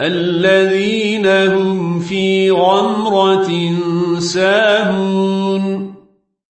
الذين هم في غمرة ساهون.